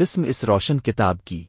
قسم اس روشن کتاب کی۔